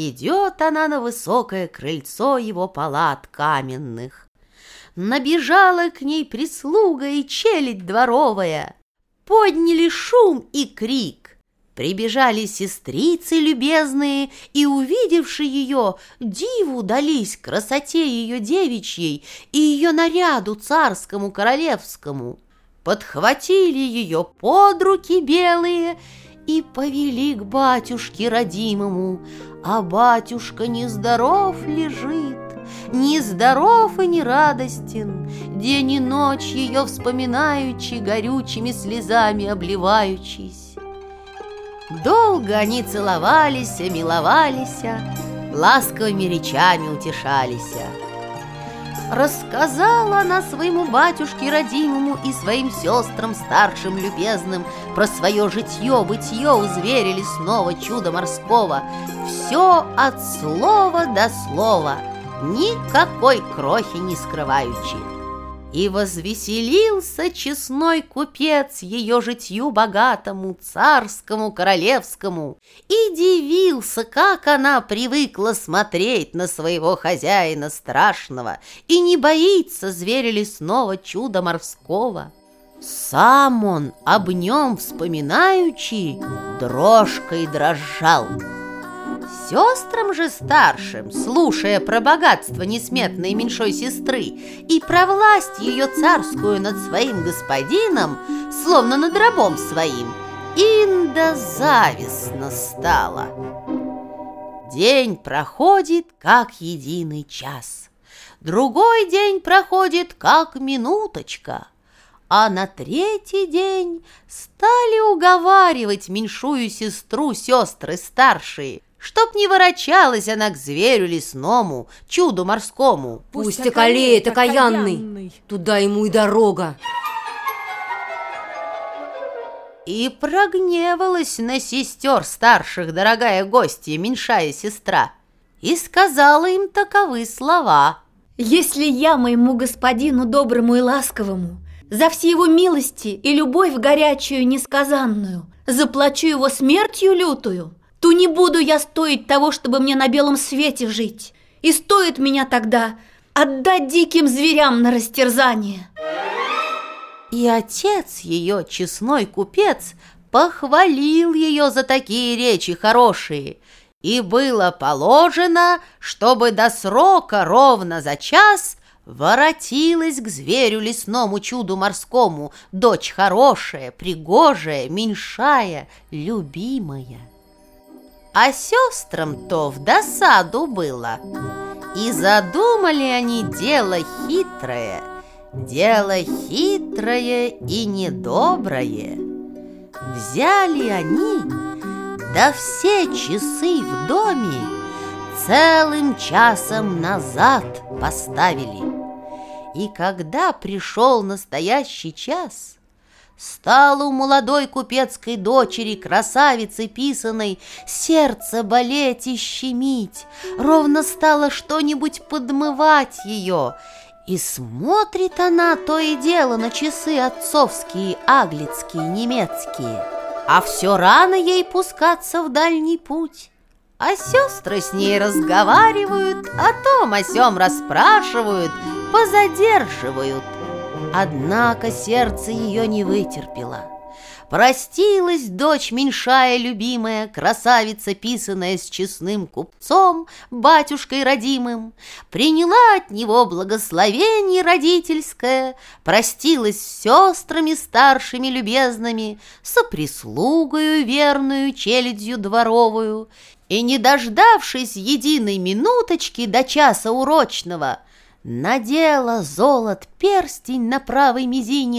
Идет она на высокое крыльцо его палат каменных. Набежала к ней прислуга и челядь дворовая. Подняли шум и крик. Прибежали сестрицы любезные, и, увидевши ее, диву дались красоте ее девичьей и ее наряду царскому королевскому. Подхватили ее под руки белые и повели к батюшке родимому, а батюшка нездоров лежит, Нездоров и не радостен, День и ночь ее вспоминаючи, Горючими слезами обливаючись. Долго они целовались, миловались, Ласковыми речами утешались. Рассказала она своему батюшке родимому и своим сестрам старшим любезным Про свое житье-бытие узверили снова чудо морского. Все от слова до слова, никакой крохи не скрываючи и возвеселился честной купец ее житью богатому, царскому, королевскому, и дивился, как она привыкла смотреть на своего хозяина страшного и не боится зверя лесного чуда морского. Сам он, об нем вспоминаючи, дрожкой дрожал. Сестрам же старшим, слушая про богатство несметной меньшой сестры и про власть ее царскую над своим господином, словно над рабом своим, инда завистно стало. День проходит, как единый час, другой день проходит, как минуточка, а на третий день стали уговаривать меньшую сестру сестры старшие – Чтоб не ворочалась она к зверю лесному, чуду морскому. Пусть околеет окаянный, туда ему и дорога. И прогневалась на сестер старших дорогая гостья, меньшая сестра, и сказала им таковы слова. «Если я моему господину доброму и ласковому за все его милости и любовь горячую несказанную заплачу его смертью лютую, то не буду я стоить того, чтобы мне на белом свете жить. И стоит меня тогда отдать диким зверям на растерзание. И отец ее, честной купец, похвалил ее за такие речи хорошие, и было положено, чтобы до срока ровно за час воротилась к зверю лесному чуду морскому дочь хорошая, пригожая, меньшая, любимая. А сестрам-то в досаду было. И задумали они дело хитрое, дело хитрое и недоброе. Взяли они, да все часы в доме целым часом назад поставили. И когда пришел настоящий час, Стало у молодой купецкой дочери, красавицы писаной, сердце болеть и щемить, ровно стало что-нибудь подмывать ее, и смотрит она то и дело на часы отцовские, аглицкие, немецкие, а все рано ей пускаться в дальний путь. А сестры с ней разговаривают, о том о сем расспрашивают, позадерживают – Однако сердце ее не вытерпело. Простилась дочь меньшая любимая, красавица, писанная с честным купцом, батюшкой родимым, приняла от него благословение родительское, простилась с сестрами старшими любезными, со прислугою верную челядью дворовую, и, не дождавшись единой минуточки до часа урочного, Надела золот перстень на правой мизине